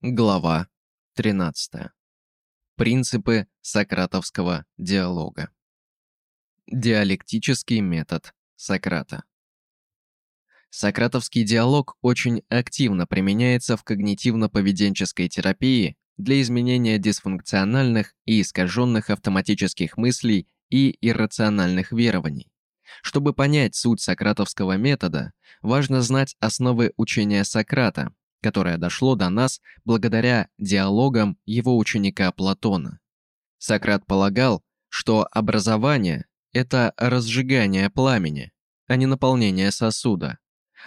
Глава 13. Принципы сократовского диалога. Диалектический метод Сократа. Сократовский диалог очень активно применяется в когнитивно-поведенческой терапии для изменения дисфункциональных и искаженных автоматических мыслей и иррациональных верований. Чтобы понять суть сократовского метода, важно знать основы учения Сократа, которое дошло до нас благодаря диалогам его ученика Платона. Сократ полагал, что образование – это разжигание пламени, а не наполнение сосуда.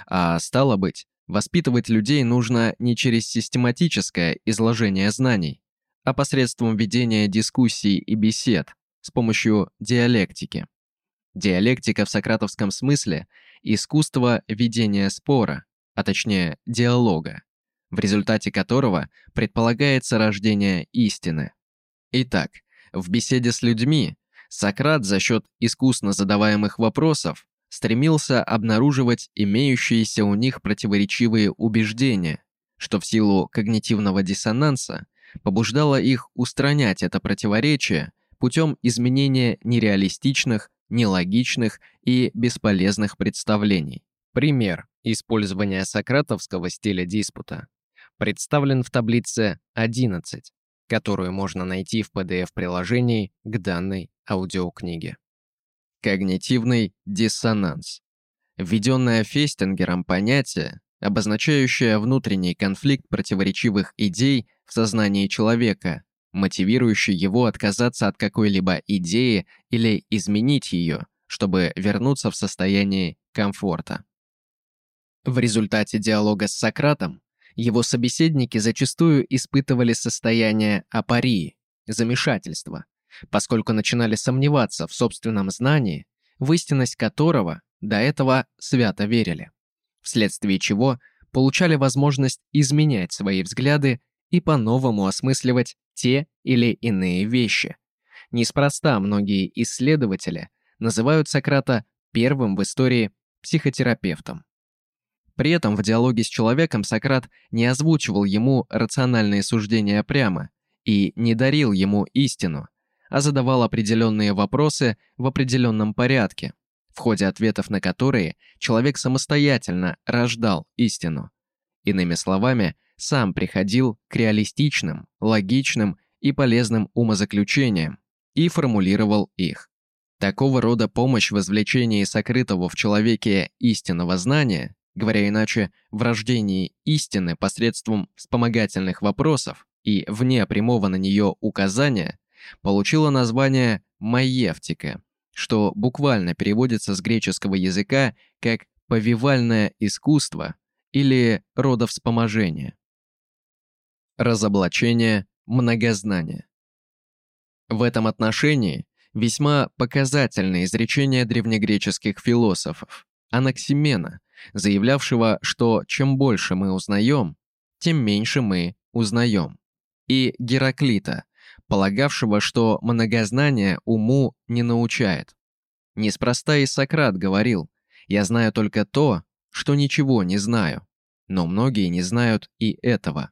А стало быть, воспитывать людей нужно не через систематическое изложение знаний, а посредством ведения дискуссий и бесед с помощью диалектики. Диалектика в сократовском смысле – искусство ведения спора, а точнее диалога, в результате которого предполагается рождение истины. Итак, в беседе с людьми Сократ за счет искусно задаваемых вопросов стремился обнаруживать имеющиеся у них противоречивые убеждения, что в силу когнитивного диссонанса побуждало их устранять это противоречие путем изменения нереалистичных, нелогичных и бесполезных представлений. Пример использования сократовского стиля диспута представлен в таблице 11, которую можно найти в PDF-приложении к данной аудиокниге. Когнитивный диссонанс. Введенное Фестингером понятие, обозначающее внутренний конфликт противоречивых идей в сознании человека, мотивирующий его отказаться от какой-либо идеи или изменить ее, чтобы вернуться в состояние комфорта. В результате диалога с Сократом его собеседники зачастую испытывали состояние апарии, замешательства, поскольку начинали сомневаться в собственном знании, в истинность которого до этого свято верили, вследствие чего получали возможность изменять свои взгляды и по-новому осмысливать те или иные вещи. Неспроста многие исследователи называют Сократа первым в истории психотерапевтом. При этом в диалоге с человеком Сократ не озвучивал ему рациональные суждения прямо и не дарил ему истину, а задавал определенные вопросы в определенном порядке, в ходе ответов на которые человек самостоятельно рождал истину. Иными словами, сам приходил к реалистичным, логичным и полезным умозаключениям и формулировал их. Такого рода помощь в извлечении сокрытого в человеке истинного знания говоря иначе, в рождении истины посредством вспомогательных вопросов и вне прямого на нее указания, получила название «маевтика», что буквально переводится с греческого языка как «повивальное искусство» или «родовспоможение». Разоблачение многознания. В этом отношении весьма показательное изречение древнегреческих философов Анаксимена – заявлявшего, что чем больше мы узнаем, тем меньше мы узнаем, и Гераклита, полагавшего, что многознание уму не научает. Неспроста и Сократ говорил, «Я знаю только то, что ничего не знаю», но многие не знают и этого.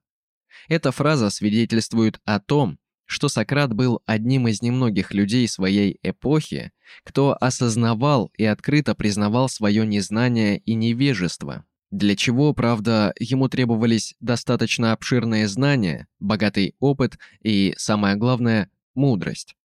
Эта фраза свидетельствует о том, что Сократ был одним из немногих людей своей эпохи, кто осознавал и открыто признавал свое незнание и невежество, для чего, правда, ему требовались достаточно обширные знания, богатый опыт и, самое главное, мудрость.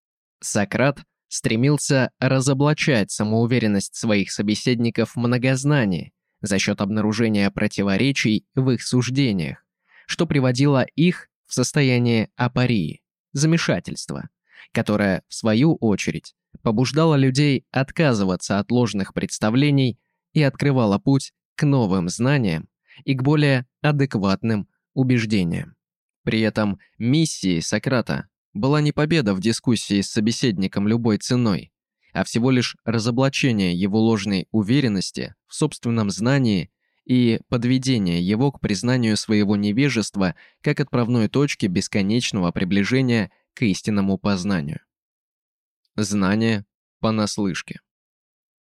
Сократ стремился разоблачать самоуверенность своих собеседников в многознании за счет обнаружения противоречий в их суждениях, что приводило их в состояние апарии замешательство, которое, в свою очередь, побуждало людей отказываться от ложных представлений и открывало путь к новым знаниям и к более адекватным убеждениям. При этом миссией Сократа была не победа в дискуссии с собеседником любой ценой, а всего лишь разоблачение его ложной уверенности в собственном знании и подведение его к признанию своего невежества как отправной точки бесконечного приближения к истинному познанию. Знание понаслышке.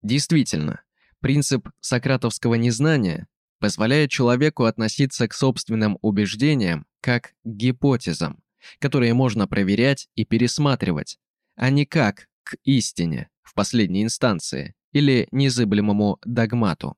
Действительно, принцип сократовского незнания позволяет человеку относиться к собственным убеждениям как к гипотезам, которые можно проверять и пересматривать, а не как к истине в последней инстанции или незыблемому догмату.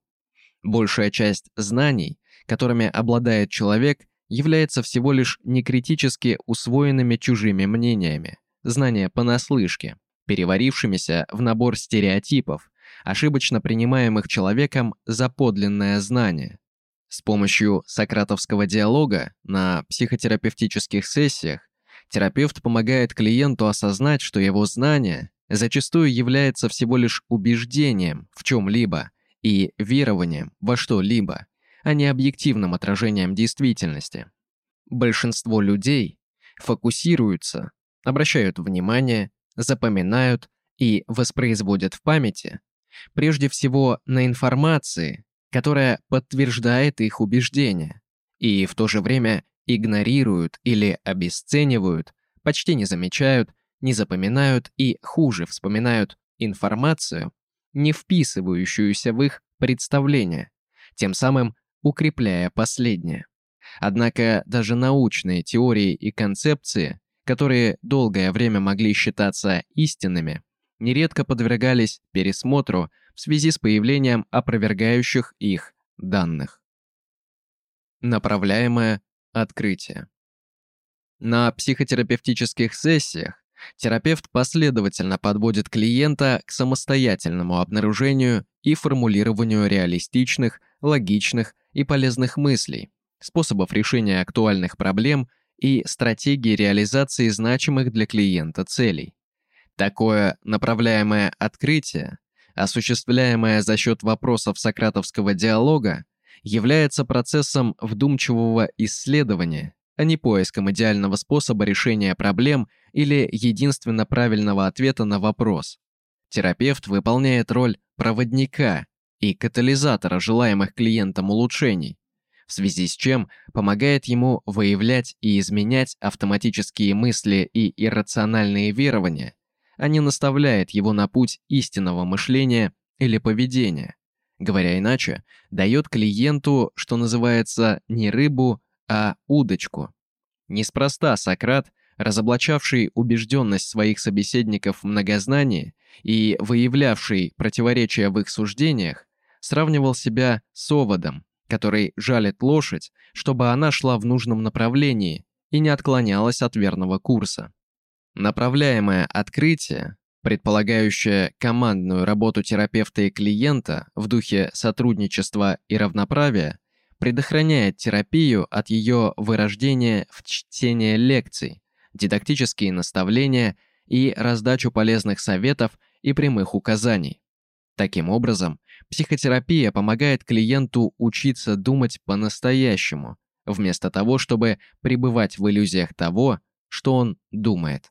Большая часть знаний, которыми обладает человек, является всего лишь некритически усвоенными чужими мнениями, знания понаслышке, переварившимися в набор стереотипов, ошибочно принимаемых человеком за подлинное знание. С помощью сократовского диалога на психотерапевтических сессиях терапевт помогает клиенту осознать, что его знание зачастую является всего лишь убеждением в чем-либо и верованием во что-либо, а не объективным отражением действительности. Большинство людей фокусируются, обращают внимание, запоминают и воспроизводят в памяти прежде всего на информации, которая подтверждает их убеждения, и в то же время игнорируют или обесценивают, почти не замечают, не запоминают и хуже вспоминают информацию, не вписывающуюся в их представление, тем самым укрепляя последнее. Однако даже научные теории и концепции, которые долгое время могли считаться истинными, нередко подвергались пересмотру в связи с появлением опровергающих их данных. Направляемое открытие. На психотерапевтических сессиях терапевт последовательно подводит клиента к самостоятельному обнаружению и формулированию реалистичных, логичных и полезных мыслей, способов решения актуальных проблем и стратегии реализации значимых для клиента целей. Такое направляемое открытие, осуществляемое за счет вопросов сократовского диалога, является процессом вдумчивого исследования, а не поиском идеального способа решения проблем или единственно правильного ответа на вопрос. Терапевт выполняет роль проводника и катализатора желаемых клиентам улучшений, в связи с чем помогает ему выявлять и изменять автоматические мысли и иррациональные верования, а не наставляет его на путь истинного мышления или поведения. Говоря иначе, дает клиенту, что называется, не рыбу, а удочку. Неспроста Сократ, разоблачавший убежденность своих собеседников в многознании и выявлявший противоречия в их суждениях, сравнивал себя с оводом, который жалит лошадь, чтобы она шла в нужном направлении и не отклонялась от верного курса. Направляемое открытие, предполагающее командную работу терапевта и клиента в духе сотрудничества и равноправия, предохраняет терапию от ее вырождения в чтение лекций, дидактические наставления и раздачу полезных советов и прямых указаний. Таким образом, психотерапия помогает клиенту учиться думать по-настоящему, вместо того, чтобы пребывать в иллюзиях того, что он думает.